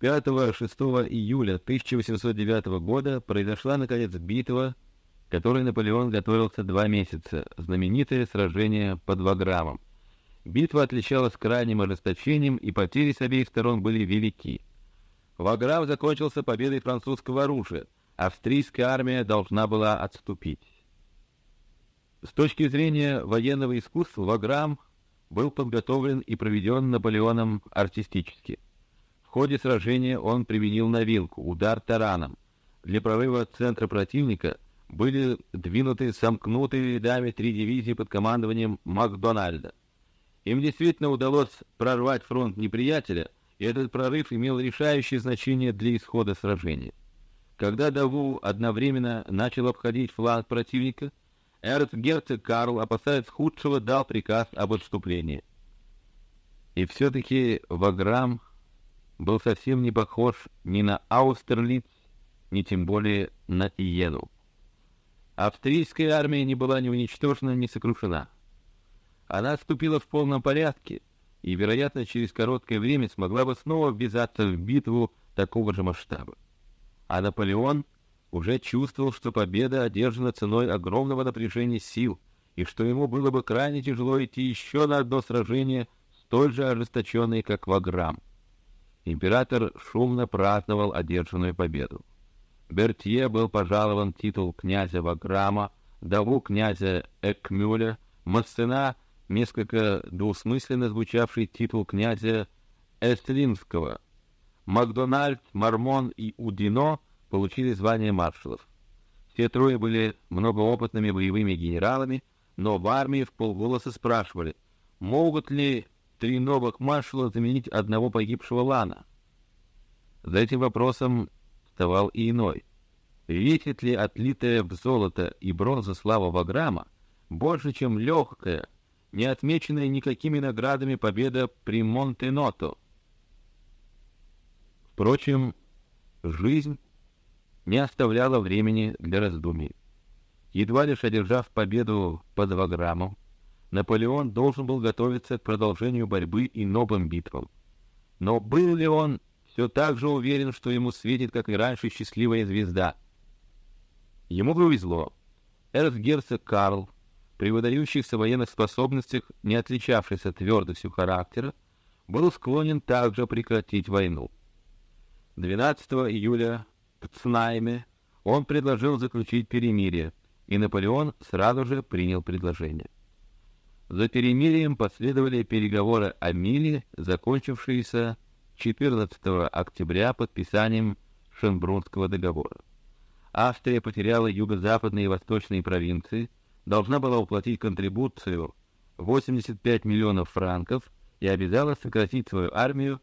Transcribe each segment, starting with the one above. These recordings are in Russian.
5-6 июля 1809 года произошла наконец битва, которой Наполеон готовился два месяца, знаменитое сражение под Ваграмом. Битва отличалась крайним ожесточением, и потери с обеих сторон были велики. Ваграм закончился победой французского оружия. Австрийская армия должна была отступить. С точки зрения военного искусства Ваграм был подготовлен и проведен Наполеоном артистически. Ходе сражения он применил новинку — удар тараном. Для прорыва центра противника были двинуты сомкнутые рядами три дивизии под командованием Макдональда. Им действительно удалось прорвать фронт неприятеля, и этот прорыв имел решающее значение для исхода сражения. Когда Даву одновременно начал обходить фланг противника, эрцгерцог Карл, опасаясь худшего, дал приказ об отступлении. И все-таки Ваграм был совсем не похож ни на Аустерлиц, ни тем более на Иену. Австрийская армия не была ни уничтожена, ни сокрушена. Она отступила в полном порядке и, вероятно, через короткое время смогла бы снова ввязаться в битву такого же масштаба. А Наполеон уже чувствовал, что победа одержана ценой огромного напряжения сил, и что ему было бы крайне тяжело идти еще на одно сражение, столь же ожесточенное, как Ваграм. Император шумно праздновал одержанную победу. Бертье был пожалован титул князя Ваграма, Даву князя Экмюля, Массена несколько двусмысленно звучавший титул князя Эстлинского. Макдональд, Мармон и Удино получили звание маршалов. Все трое были многоопытными боевыми генералами, но в армии в полголоса спрашивали, могут ли три новых маршала заменить одного погибшего Лана. За этим вопросом вставал и иной. Весит ли отлитая в золото и бронза слава Ваграма больше, чем легкая, не отмеченная никакими наградами победа при Монтеното? Впрочем, жизнь не оставляла времени для раздумий. Едва лишь одержав победу под Ваграмом, Наполеон должен был готовиться к продолжению борьбы и новым битвам. Но был ли он все так же уверен, что ему светит, как и раньше, счастливая звезда? Ему повезло. Эрцгерцог Карл, при выдающихся военных способностях, не отличавшийся твердостью характера, был склонен также прекратить войну. 12 июля в Цнайме он предложил заключить перемирие, и Наполеон сразу же принял предложение. За перемирием последовали переговоры о мире, закончившиеся 14 октября подписанием Шенбрунского договора. Австрия потеряла юго-западные и восточные провинции, должна была уплатить контрибуцию 85 миллионов франков и обязалась сократить свою армию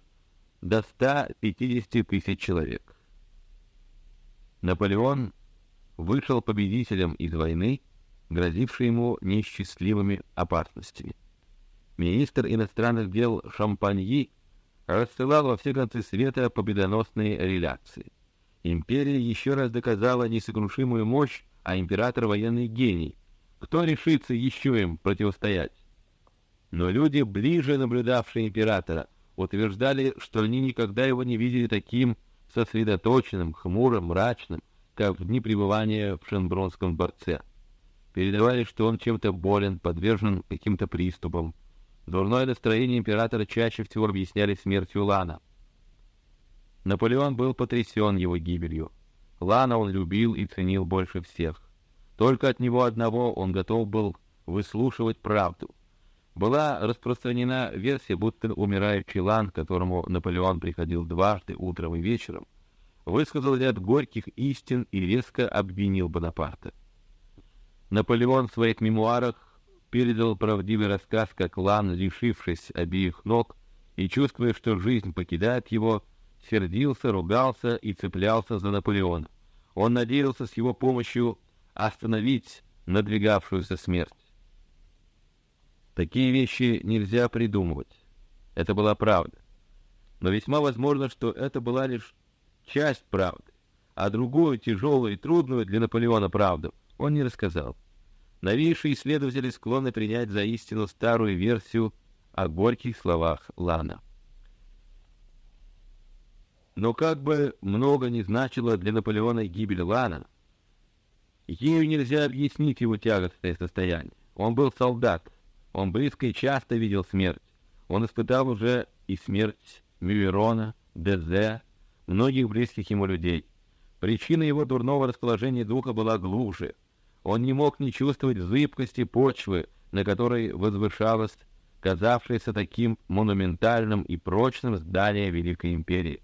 до 150 тысяч человек. Наполеон вышел победителем из войны грозивший ему несчастливыми опасностями. Министр иностранных дел Шампаньи рассылал во все концы света победоносные реляции. Империя еще раз доказала несокрушимую мощь, а император военный гений. Кто решится еще им противостоять? Но люди, ближе наблюдавшие императора, утверждали, что они никогда его не видели таким сосредоточенным, хмурым, мрачным, как в дни пребывания в Шенбронском дворце. Передавали, что он чем-то болен, подвержен каким-то приступам. Дурное настроение императора чаще всего объясняли смертью Лана. Наполеон был потрясен его гибелью. Лана он любил и ценил больше всех. Только от него одного он готов был выслушивать правду. Была распространена версия, будто умирающий Лан, которому Наполеон приходил дважды утром и вечером, высказал ряд горьких истин и резко обвинил Бонапарта. Наполеон в своих мемуарах передал правдивый рассказ, как Лан, лишившись обеих ног и чувствуя, что жизнь покидает его, сердился, ругался и цеплялся за Наполеона. Он надеялся с его помощью остановить надвигавшуюся смерть. Такие вещи нельзя придумывать. Это была правда. Но весьма возможно, что это была лишь часть правды, а другую, тяжелую и трудную для Наполеона правду — он не рассказал. Новейшие исследователи склонны принять за истину старую версию о горьких словах Лана. Но как бы много ни значило для Наполеона гибель Лана, ею нельзя объяснить его тягостное состояние. Он был солдат, он близко и часто видел смерть. Он испытал уже и смерть Мюверона, Дезе, многих близких ему людей. Причина его дурного расположения духа была глубже. Он не мог не чувствовать зыбкости почвы, на которой возвышалось казавшееся таким монументальным и прочным здание Великой Империи.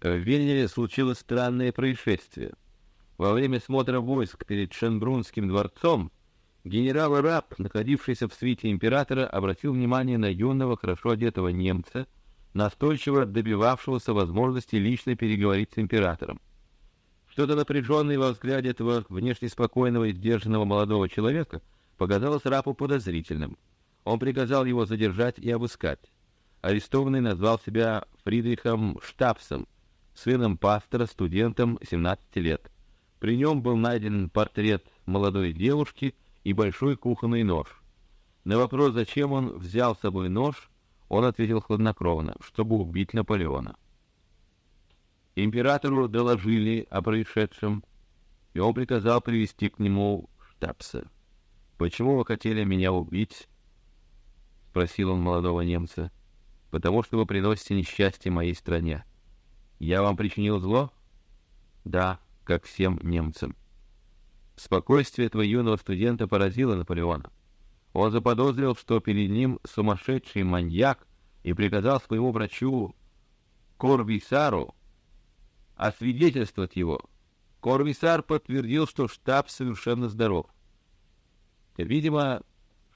В Вене случилось странное происшествие. Во время смотра войск перед Шенбрунским дворцом генерал Раб, находившийся в свите императора, обратил внимание на юного, хорошо одетого немца, настойчиво добивавшегося возможности лично переговорить с императором. Что-то напряженное во взгляде этого внешне спокойного и сдержанного молодого человека показалось Рапу подозрительным. Он приказал его задержать и обыскать. Арестованный назвал себя Фридрихом Штабсом, сыном пастора, студентом 17 лет. При нем был найден портрет молодой девушки и большой кухонный нож. На вопрос, зачем он взял с собой нож, он ответил хладнокровно, чтобы убить Наполеона. Императору доложили о происшедшем, и он приказал привести к нему штабса. Почему вы хотели меня убить? – спросил он молодого немца. Потому что вы приносите несчастье моей стране. Я вам причинил зло? Да, как всем немцам. Спокойствие этого юного студента поразило Наполеона. Он заподозрил, что перед ним сумасшедший маньяк, и приказал своему врачу Корвисару освидетельствовать его. Корвисар подтвердил, что штаб совершенно здоров. Видимо,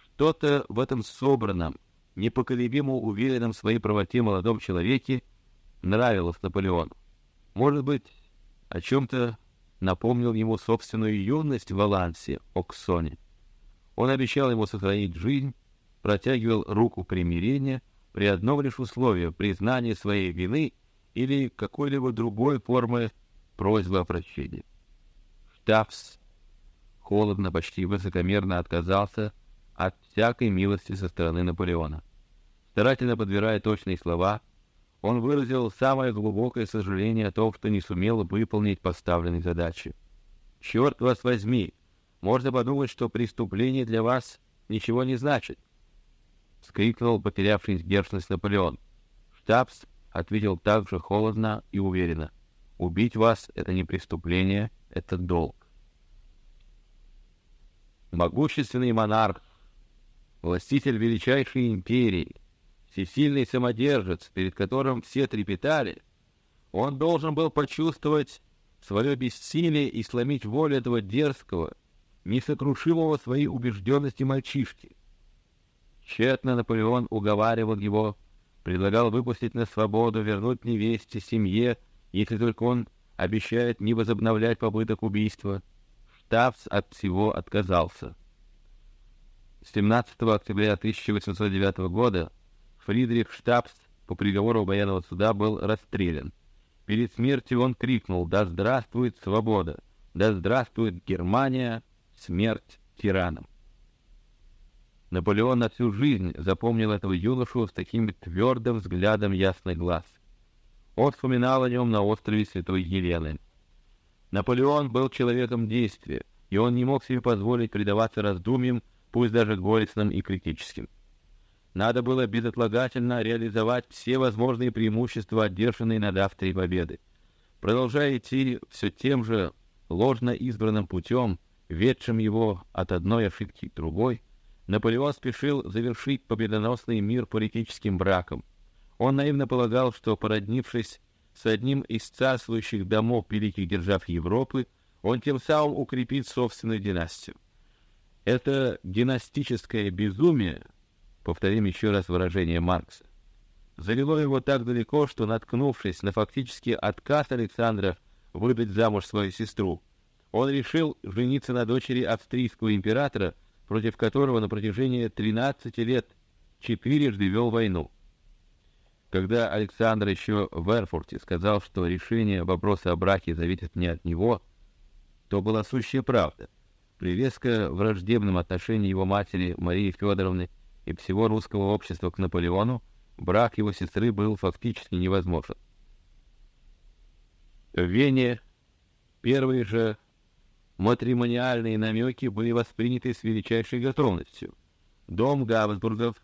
что-то в этом собранном, непоколебимо уверенном в своей правоте молодом человеке нравилось Наполеону. Может быть, о чем-то напомнил ему собственную юность в Алансе, Оксоне. Он обещал ему сохранить жизнь, протягивал руку примирения при одном лишь условии признания своей вины или какой-либо другой формы просьбы о прощении. Штабс холодно, почти высокомерно отказался от всякой милости со стороны Наполеона. Старательно подбирая точные слова, он выразил самое глубокое сожаление о том, что не сумел выполнить поставленные задачи. Черт вас возьми! Можно подумать, что преступление для вас ничего не значит. Скрикнул потерявший сдержанность Наполеон. Штабс ответил также холодно и уверенно: "Убить вас — это не преступление, это долг". Могущественный монарх, властитель величайшей империи, всесильный самодержец, перед которым все трепетали, он должен был почувствовать свое бессилие и сломить волю этого дерзкого, несокрушимого своей убежденности мальчишки. Тщетно Наполеон уговаривал его, предлагал выпустить на свободу, вернуть невесте, семье, если только он обещает не возобновлять попыток убийства. Штабс от всего отказался. 17 октября 1809 года Фридрих Штабс по приговору военного суда был расстрелян. Перед смертью он крикнул: "Да здравствует свобода! Да здравствует Германия! Смерть тиранам!" Наполеон на всю жизнь запомнил этого юношу с таким твердым взглядом ясных глаз. Он вспоминал о нем на острове Святой Елены. Наполеон был человеком действия, и он не мог себе позволить предаваться раздумьям, пусть даже горестным и критическим. Надо было безотлагательно реализовать все возможные преимущества, одержанные над Австрией победы. Продолжая идти все тем же ложно избранным путем, ведшим его от одной ошибки к другой, Наполеон спешил завершить победоносный мир политическим браком. Он наивно полагал, что породнившись с одним из царствующих домов великих держав Европы, он тем самым укрепит собственную династию. Это династическое безумие повторим еще раз выражение Маркса, завело его так далеко, что, наткнувшись на фактически отказ Александра выдать замуж свою сестру, он решил жениться на дочери австрийского императора, против которого на протяжении 13 лет четырежды вел войну. Когда Александр еще в Эрфурте сказал, что решение вопроса о браке зависит не от него, то была сущая правда. При резко враждебном отношении его матери Марии Федоровны и всего русского общества к Наполеону, брак его сестры был фактически невозможен. В Вене первые же матримониальные намеки были восприняты с величайшей готовностью. Дом Габсбургов,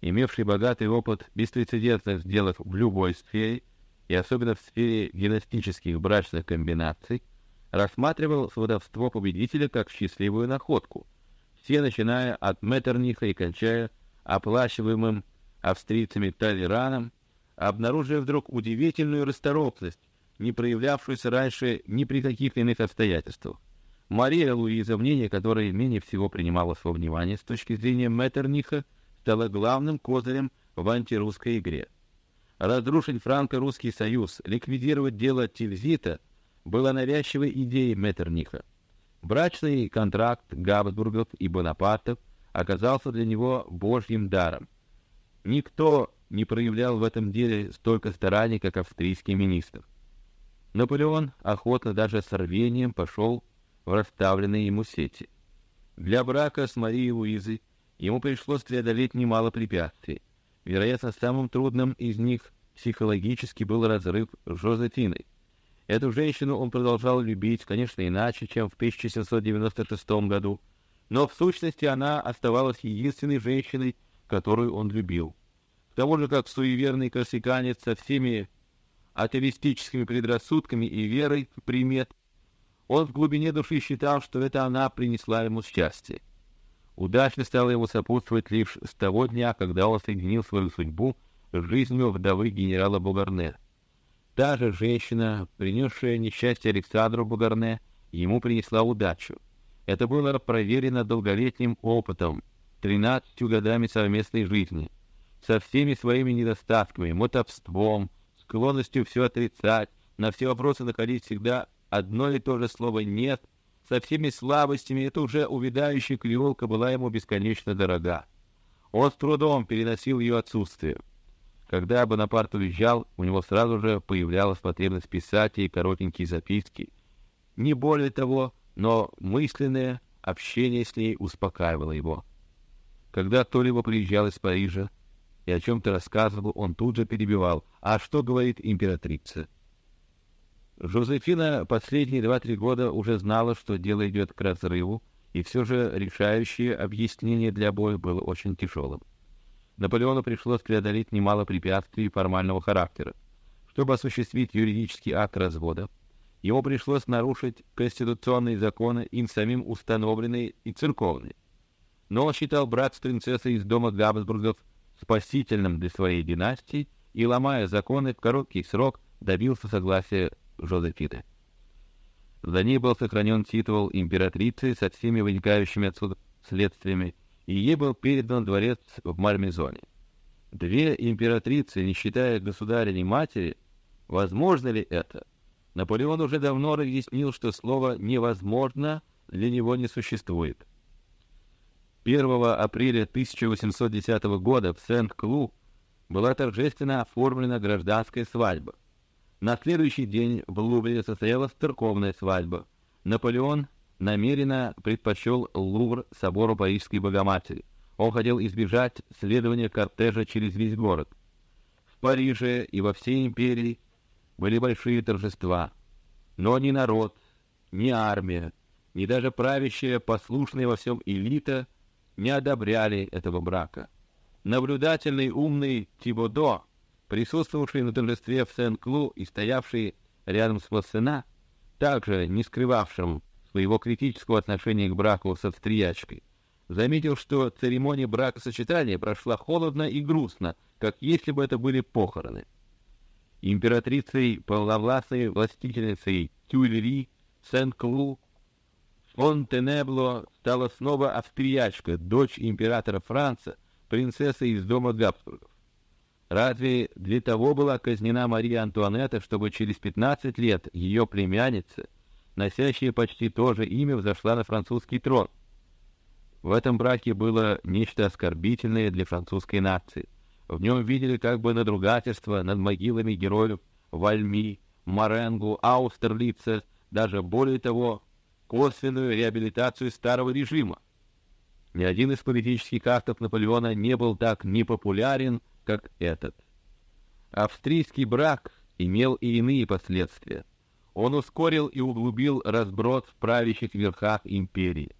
имевший богатый опыт беспрецедентных сделок в любой сфере, и особенно в сфере династических брачных комбинаций, рассматривал сватовство победителя как счастливую находку, все начиная от Меттерниха и кончая оплачиваемым австрийцами Талераном, обнаружив вдруг удивительную расторопность, не проявлявшуюся раньше ни при каких иных обстоятельствах. Мария Луиза, мнение которой менее всего принималось во внимание с точки зрения Меттерниха, стала главным козырем в антирусской игре. Разрушить франко-русский союз, ликвидировать дело Тильзита было навязчивой идеей Меттерниха. Брачный контракт Габсбургов и Бонапартов оказался для него божьим даром. Никто не проявлял в этом деле столько стараний, как австрийский министр. Наполеон охотно даже с рвением пошел в расставленные ему сети. Для брака с Марией Луизой ему пришлось преодолеть немало препятствий. Вероятно, самым трудным из них психологически был разрыв с Жозефиной. Эту женщину он продолжал любить, конечно, иначе, чем в 1796 году, но в сущности она оставалась единственной женщиной, которую он любил. К тому же, как суеверный корсиканец со всеми атеистическими предрассудками и верой в примет, он в глубине души считал, что это она принесла ему счастье. Удача стала ему сопутствовать лишь с того дня, когда он соединил свою судьбу с жизнью вдовы генерала Бугарне. Та же женщина, принесшая несчастье Александру Бугарне, ему принесла удачу. Это было проверено долголетним опытом, тринадцатью годами совместной жизни, со всеми своими недостатками, мотовством, склонностью все отрицать, на все вопросы находить всегда одно и то же слово «нет», со всеми слабостями, эта уже увядающая креолка была ему бесконечно дорога. Он с трудом переносил ее отсутствие. Когда Бонапарт уезжал, у него сразу же появлялась потребность писать ей коротенькие записки. Не более того, но мысленное общение с ней успокаивало его. Когда кто-либо приезжал из Парижа и о чем-то рассказывал, он тут же перебивал. «А что говорит императрица?» Жозефина последние два-три года уже знала, что дело идет к разрыву, и все же решающее объяснение для обоих было очень тяжелым. Наполеону пришлось преодолеть немало препятствий формального характера. Чтобы осуществить юридический акт развода, ему пришлось нарушить конституционные законы, им самим установленные и церковные. Но он считал брак с принцессой из дома Габсбургов спасительным для своей династии и, ломая законы, в короткий срок добился согласия Жозефины. За ней был сохранен титул императрицы со всеми вытекающими отсюда следствиями, и ей был передан дворец в Мальмезоне. Две императрицы, не считая государя матери, возможно ли это? Наполеон уже давно разъяснил, что слово «невозможно» для него не существует. 1 апреля 1810 года в Сент-Клу была торжественно оформлена гражданская свадьба. На следующий день в Лувре состоялась церковная свадьба. Наполеон намеренно предпочел Лувр собору Парижской Богоматери. Он хотел избежать следования кортежа через весь город. В Париже и во всей империи были большие торжества, но ни народ, ни армия, ни даже правящая, послушная во всем элита не одобряли этого брака. Наблюдательный умный Тибодо присутствовавший на торжестве в Сен-Клу и стоявший рядом с Массена, также не скрывавшим своего критического отношения к браку с австриячкой, заметил, что церемония бракосочетания прошла холодно и грустно, как если бы это были похороны. Императрицей полновластной властительницей Тюильри, Сен-Клу, Фонтенебло стала снова австриячка, дочь императора Франца, принцесса из дома Габсбургов. Разве для того была казнена Мария Антуанетта, чтобы через 15 лет ее племянница, носящая почти то же имя, взошла на французский трон? В этом браке было нечто оскорбительное для французской нации. В нем видели как бы надругательство над могилами героев Вальми, Маренгу, Аустерлица, даже более того, косвенную реабилитацию старого режима. Ни один из политических актов Наполеона не был так непопулярен, как этот. Австрийский брак имел и иные последствия. Он ускорил и углубил разброд в правящих верхах империи.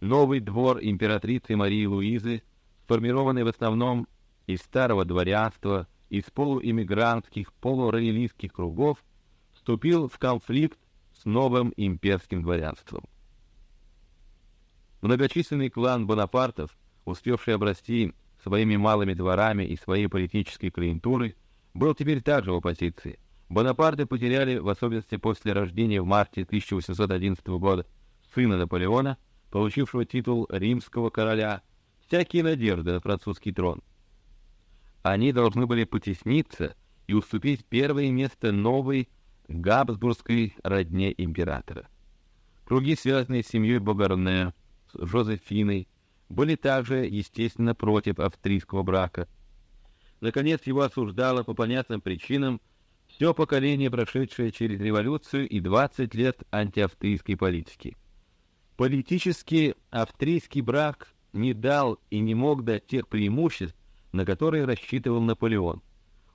Новый двор императрицы Марии Луизы, сформированный в основном из старого дворянства, из полуиммигрантских, полуроялистских кругов, вступил в конфликт с новым имперским дворянством. Многочисленный клан Бонапартов, успевший обрасти своими малыми дворами и своей политической клиентурой, был теперь также в оппозиции. Бонапарты потеряли, в особенности после рождения в марте 1811 года сына Наполеона, получившего титул римского короля, всякие надежды на французский трон. Они должны были потесниться и уступить первое место новой Габсбургской родне императора. Круги, связанные с семьей Богарне, с Жозефиной, были также, естественно, против австрийского брака. Наконец, его осуждало по понятным причинам все поколение, прошедшее через революцию и 20 лет антиавстрийской политики. Политически австрийский брак не дал и не мог дать тех преимуществ, на которые рассчитывал Наполеон.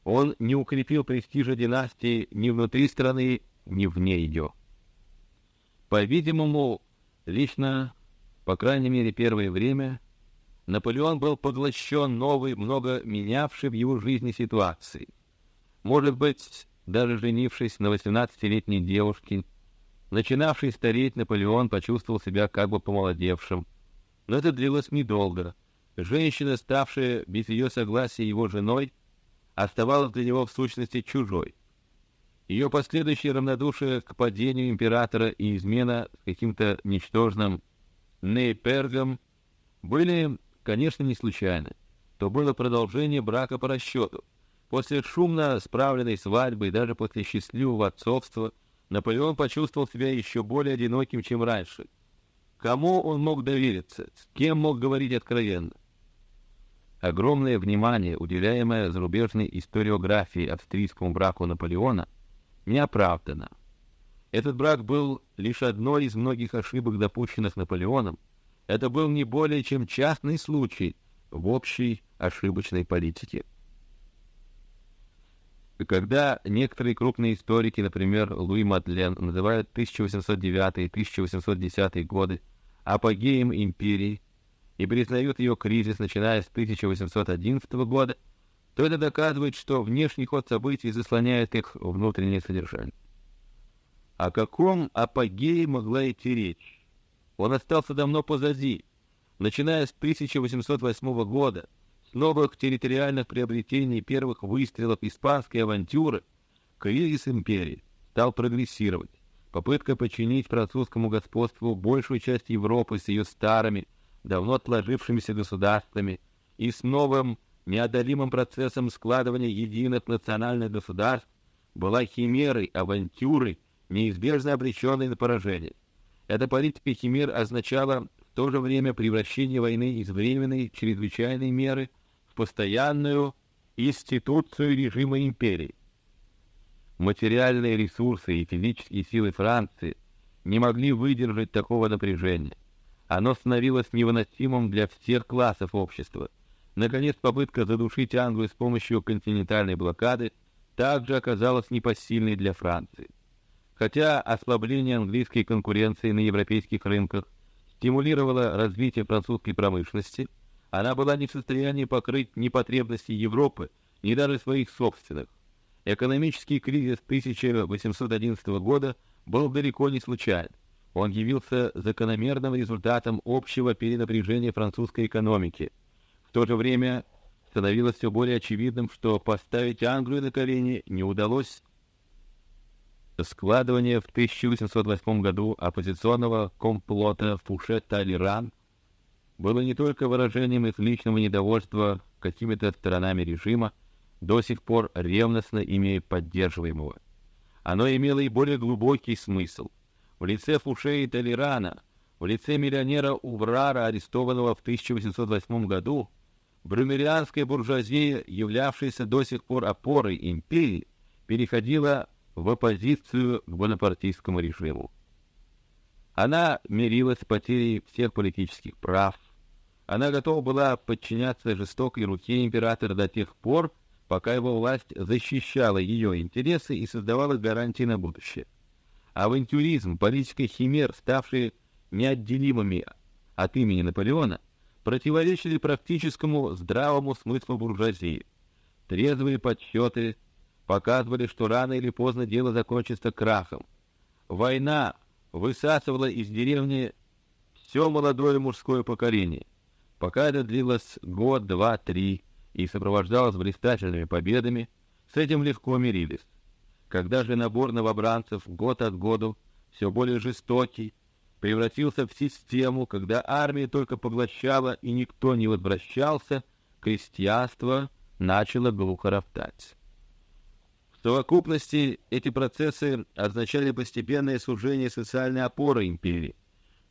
Он не укрепил престижа династии ни внутри страны, ни вне ее. По-видимому, лично, по крайней мере, первое время, Наполеон был поглощен новой, много менявшей в его жизни ситуацией. Может быть, даже женившись на 18-летней девушке, начинавший стареть Наполеон почувствовал себя как бы помолодевшим. Но это длилось недолго. Женщина, ставшая без ее согласия его женой, оставалась для него в сущности чужой. Ее последующее равнодушие к падению императора и измена каким-то ничтожным Нейпергом были, конечно, не случайны. То было продолжение брака по расчету. После шумно справленной свадьбы и даже после счастливого отцовства Наполеон почувствовал себя еще более одиноким, чем раньше. Кому он мог довериться? С кем мог говорить откровенно? Огромное внимание, уделяемое зарубежной историографии австрийскому браку Наполеона, не оправдано. Этот брак был лишь одной из многих ошибок, допущенных Наполеоном. Это был не более чем частный случай в общей ошибочной политике. Когда некоторые крупные историки, например, Луи Мадлен, называют 1809 и 1810 годы апогеем империи и признают ее кризис, начиная с 1811 года, то это доказывает, что внешний ход событий заслоняет их внутреннее содержание. О каком апогее могла идти речь? Он остался давно позади. Начиная с 1808 года, новых территориальных приобретений первых выстрелов испанской авантюры, кризис империи стал прогрессировать. Попытка подчинить французскому господству большую часть Европы с ее старыми, давно отложившимися государствами и с новым неодолимым процессом складывания единых национальных государств была химерой, авантюрой, неизбежно обреченной на поражение. Эта политика химер означала в то же время превращение войны из временной чрезвычайной меры – постоянную институцию режима империи. Материальные ресурсы и физические силы Франции не могли выдержать такого напряжения. Оно становилось невыносимым для всех классов общества. Наконец, попытка задушить Англию с помощью континентальной блокады также оказалась непосильной для Франции. Хотя ослабление английской конкуренции на европейских рынках стимулировало развитие французской промышленности, она была не в состоянии покрыть ни потребности Европы, ни даже своих собственных. Экономический кризис 1811 года был далеко не случайен. Он явился закономерным результатом общего перенапряжения французской экономики. В то же время становилось все более очевидным, что поставить Англию на колени не удалось. Складывание в 1808 году оппозиционного комплота Фуше-Талиран – было не только выражением их личного недовольства какими-то сторонами режима, до сих пор ревностно ими поддерживаемого. Оно имело и более глубокий смысл. В лице Фуше и Толерана, в лице миллионера Уврара, арестованного в 1808 году, брюмерианская буржуазия, являвшаяся до сих пор опорой империи, переходила в оппозицию к бонапартийскому режиму. Она мирилась с потерей всех политических прав. Она готова была подчиняться жестокой руке императора до тех пор, пока его власть защищала ее интересы и создавала гарантии на будущее. авантюризм, политика химер, ставшие неотделимыми от имени Наполеона, противоречили практическому здравому смыслу буржуазии. Трезвые подсчеты показывали, что рано или поздно дело закончится крахом. Война высасывала из деревни все молодое мужское поколение. Пока это длилось год, два, три и сопровождалось блистательными победами, с этим легко мирились. Когда же набор новобранцев год от году все более жестокий, превратился в систему, когда армия только поглощала и никто не возвращался, крестьянство начало глухо роптать. В совокупности эти процессы означали постепенное сужение социальной опоры империи.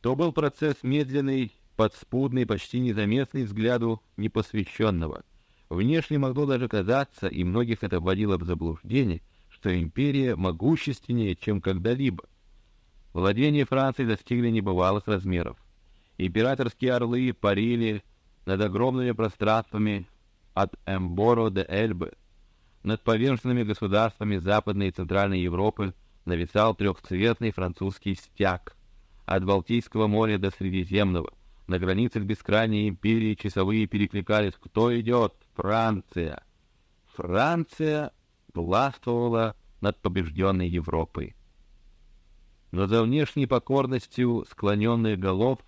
То был процесс медленный, подспудный, почти незаметный взгляду непосвященного. Внешне могло даже казаться, и многих это вводило в заблуждение, что империя могущественнее, чем когда-либо. Владения Франции достигли небывалых размеров. Императорские орлы парили над огромными пространствами от Эмборо до Эльбы, над поверженными государствами Западной и Центральной Европы нависал трехцветный французский стяг. От Балтийского моря до Средиземного, на границах бескрайней империи часовые перекликались: кто идет? Франция. Франция властвовала над побежденной Европой. Но за внешней покорностью склоненных голов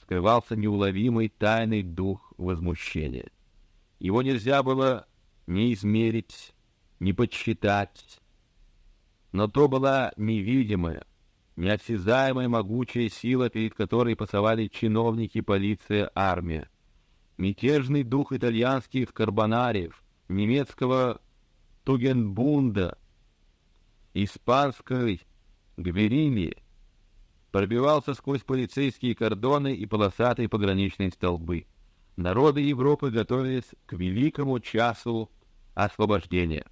скрывался неуловимый тайный дух возмущения. Его нельзя было не измерить, не подсчитать. Но то была невидимая, неосязаемая могучая сила, перед которой пасовали чиновники, полиция, армия. Мятежный дух итальянских карбонариев, немецкого Тугенбунда, испанской Гверильи пробивался сквозь полицейские кордоны и полосатые пограничные столбы. Народы Европы готовились к великому часу освобождения.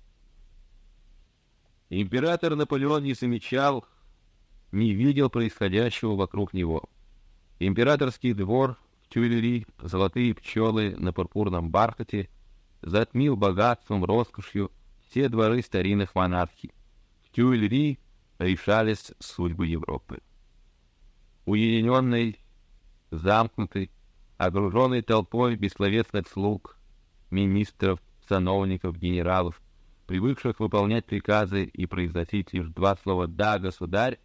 Император Наполеон не замечал, не видел происходящего вокруг него. Императорский двор в Тюильри, золотые пчелы на пурпурном бархате, затмил богатством, роскошью все дворы старинных монархий. В Тюильри решались судьбы Европы. Уединенный, замкнутый, окруженный толпой бессловесных слуг, министров, сановников, генералов, привыкших выполнять приказы и произносить лишь два слова «да, государь»,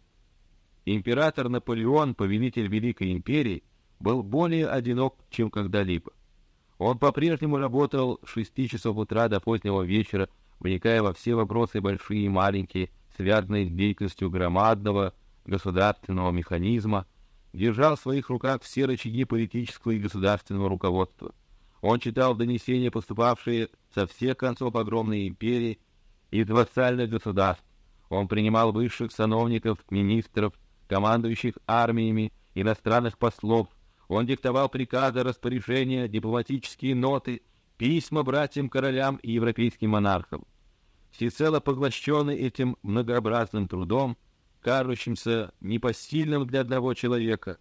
император Наполеон, повелитель Великой империи, был более одинок, чем когда-либо. Он по-прежнему работал с шести часов утра до позднего вечера, вникая во все вопросы большие и маленькие, связанные с деятельностью громадного государственного механизма, держал в своих руках все рычаги политического и государственного руководства. Он читал донесения, поступавшие со всех концов огромной империи из вассальных государств. Он принимал высших сановников, министров, командующих армиями, иностранных послов. Он диктовал приказы, распоряжения, дипломатические ноты, письма братьям королям и европейским монархам. Всецело поглощенный этим многообразным трудом, кажущимся непосильным для одного человека.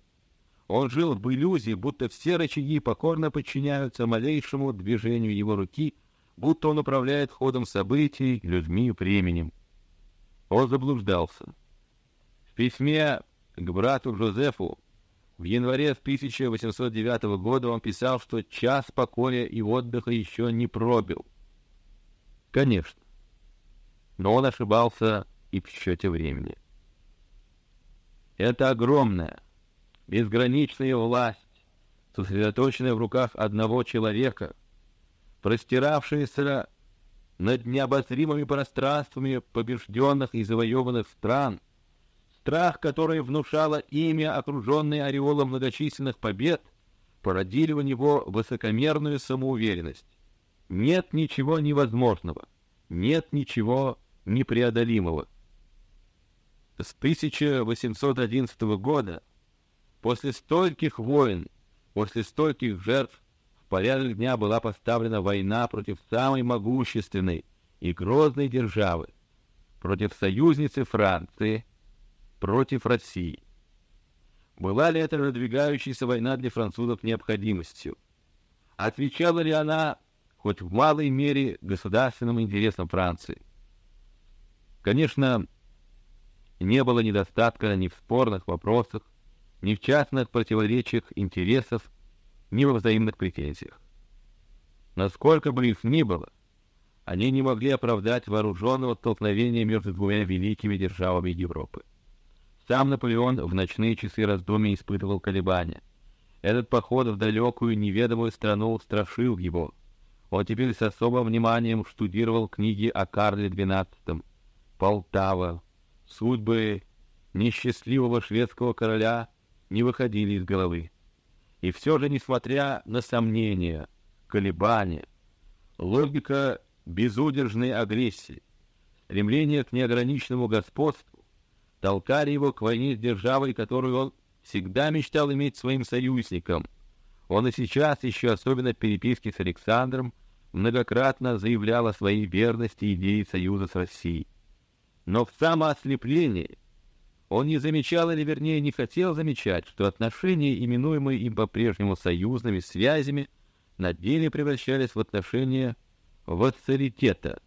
Он жил в иллюзии, будто все рычаги покорно подчиняются малейшему движению его руки, будто он управляет ходом событий, людьми и временем. Он заблуждался. В письме к брату Жозефу в январе 1809 года он писал, что час покоя и отдыха еще не пробил. Конечно, но он ошибался и в счете времени. Это огромная, безграничная власть, сосредоточенная в руках одного человека, простиравшаяся над необозримыми пространствами побежденных и завоеванных стран, страх, который внушало имя, окруженное ореолом многочисленных побед, породили у него высокомерную самоуверенность. Нет ничего невозможного, нет ничего непреодолимого. С 1811 года, после стольких войн, после стольких жертв, в порядок дня была поставлена война против самой могущественной и грозной державы, против союзницы Франции, против России. Была ли эта надвигающаяся война для французов необходимостью? Отвечала ли она хоть в малой мере государственным интересам Франции? Конечно, не было недостатка ни в спорных вопросах, ни в частных противоречиях интересов, ни во взаимных претензиях. Насколько бы их ни было, они не могли оправдать вооруженного столкновения между двумя великими державами Европы. Сам Наполеон в ночные часы раздумий испытывал колебания. Этот поход в далекую неведомую страну устрашил его. Он теперь с особым вниманием штудировал книги о Карле XII, Полтава, судьбы несчастливого шведского короля не выходили из головы. И все же, несмотря на сомнения, колебания, логика безудержной агрессии, стремление к неограниченному господству толкали его к войне с державой, которую он всегда мечтал иметь своим союзником. Он и сейчас, еще особенно в переписке с Александром, многократно заявлял о своей верности идее союза с Россией. Но в самоослеплении он не замечал, или вернее не хотел замечать, что отношения, именуемые им по-прежнему союзными связями, на деле превращались в отношения вассалитета,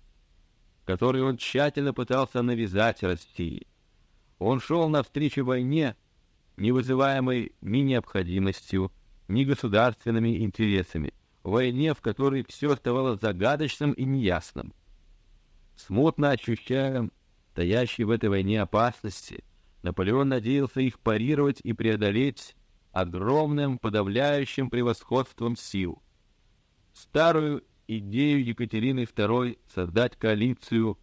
который он тщательно пытался навязать России. Он шел навстречу войне, не вызываемой ни необходимостью, ни государственными интересами, войне, в которой все оставалось загадочным и неясным. Смутно ощущая стоящие в этой войне опасности, Наполеон надеялся их парировать и преодолеть огромным подавляющим превосходством сил. Старую идею Екатерины II создать коалицию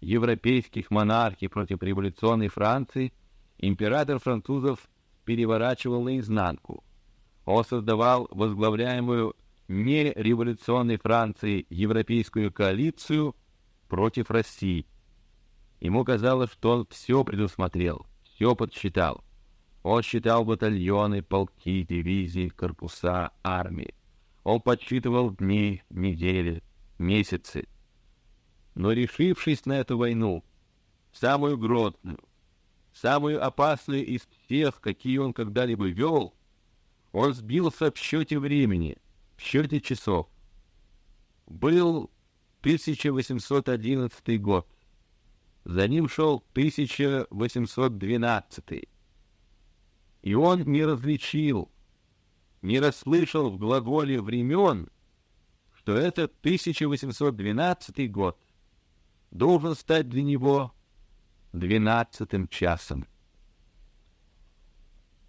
европейских монархий против революционной Франции император французов переворачивал наизнанку. Он создавал возглавляемую не революционной Францией европейскую коалицию против России. Ему казалось, что он все предусмотрел, все подсчитал. Он считал батальоны, полки, дивизии, корпуса, армии. Он подсчитывал дни, недели, месяцы. Но решившись на эту войну, самую грозную, самую опасную из всех, какие он когда-либо вел, он сбился в счете времени, в счете часов. Был 1811 год. За ним шел 1812. И он не различил, не расслышал в глаголе времен, что этот 1812 год должен стать для него двенадцатым часом.